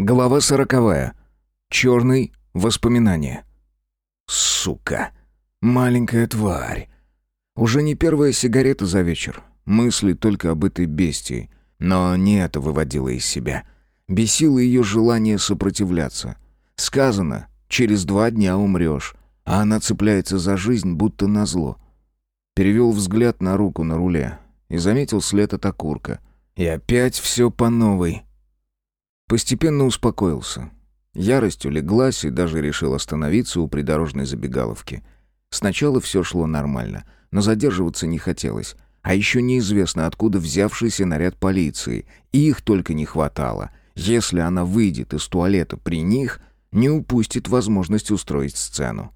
Глава сороковая. Черный. Воспоминание. Сука. Маленькая тварь. Уже не первая сигарета за вечер. Мысли только об этой бестии. Но не это выводило из себя. Бесило ее желание сопротивляться. Сказано, через два дня умрешь. А она цепляется за жизнь, будто назло. Перевел взгляд на руку на руле и заметил след от окурка. И опять все по новой. Постепенно успокоился. Ярость улеглась и даже решил остановиться у придорожной забегаловки. Сначала все шло нормально, но задерживаться не хотелось. А еще неизвестно, откуда взявшийся наряд полиции. И их только не хватало. Если она выйдет из туалета при них, не упустит возможность устроить сцену.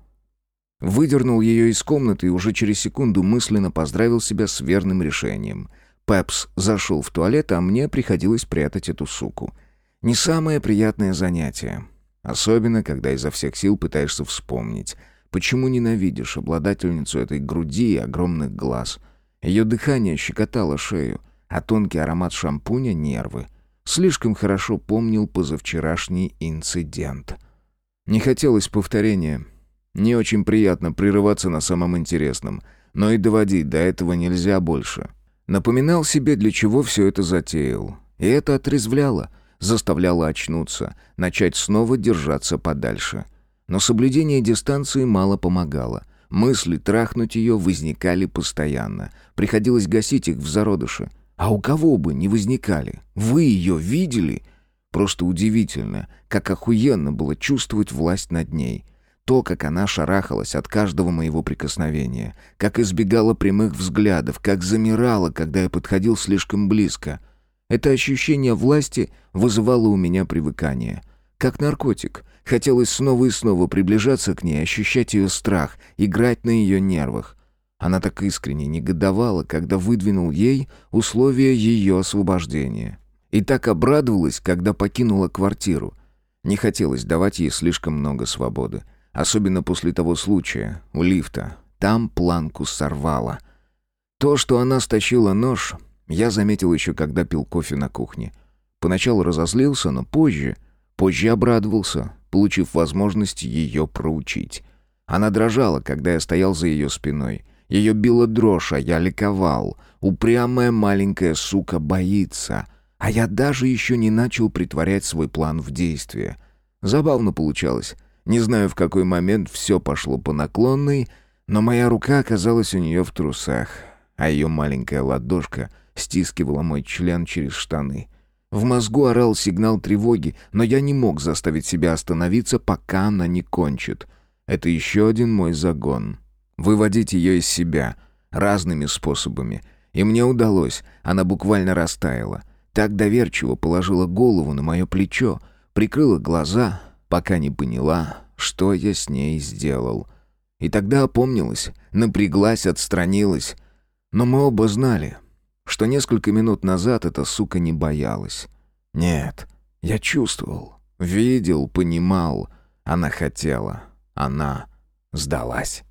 Выдернул ее из комнаты и уже через секунду мысленно поздравил себя с верным решением. Пепс зашел в туалет, а мне приходилось прятать эту суку. Не самое приятное занятие. Особенно, когда изо всех сил пытаешься вспомнить, почему ненавидишь обладательницу этой груди и огромных глаз. Ее дыхание щекотало шею, а тонкий аромат шампуня — нервы. Слишком хорошо помнил позавчерашний инцидент. Не хотелось повторения. Не очень приятно прерываться на самом интересном, но и доводить до этого нельзя больше. Напоминал себе, для чего все это затеял. И это отрезвляло — заставляла очнуться, начать снова держаться подальше. Но соблюдение дистанции мало помогало. Мысли трахнуть ее возникали постоянно. Приходилось гасить их в зародыше. А у кого бы не возникали? Вы ее видели? Просто удивительно, как охуенно было чувствовать власть над ней. То, как она шарахалась от каждого моего прикосновения, как избегала прямых взглядов, как замирала, когда я подходил слишком близко — это ощущение власти вызывало у меня привыкание. Как наркотик. Хотелось снова и снова приближаться к ней, ощущать ее страх, играть на ее нервах. Она так искренне негодовала, когда выдвинул ей условия ее освобождения. И так обрадовалась, когда покинула квартиру. Не хотелось давать ей слишком много свободы. Особенно после того случая, у лифта. Там планку сорвала. То, что она стащила нож, я заметил еще, когда пил кофе на кухне. Поначалу разозлился, но позже... Позже обрадовался, получив возможность ее проучить. Она дрожала, когда я стоял за ее спиной. Ее била дрожь, а я ликовал. Упрямая маленькая сука боится. А я даже еще не начал притворять свой план в действие. Забавно получалось. Не знаю, в какой момент все пошло по наклонной, но моя рука оказалась у нее в трусах, а ее маленькая ладошка — стискивала мой член через штаны. В мозгу орал сигнал тревоги, но я не мог заставить себя остановиться, пока она не кончит. Это еще один мой загон. Выводить ее из себя разными способами. И мне удалось, она буквально растаяла. Так доверчиво положила голову на мое плечо, прикрыла глаза, пока не поняла, что я с ней сделал. И тогда опомнилась, напряглась, отстранилась. Но мы оба знали, что несколько минут назад эта сука не боялась. Нет, я чувствовал, видел, понимал. Она хотела. Она сдалась.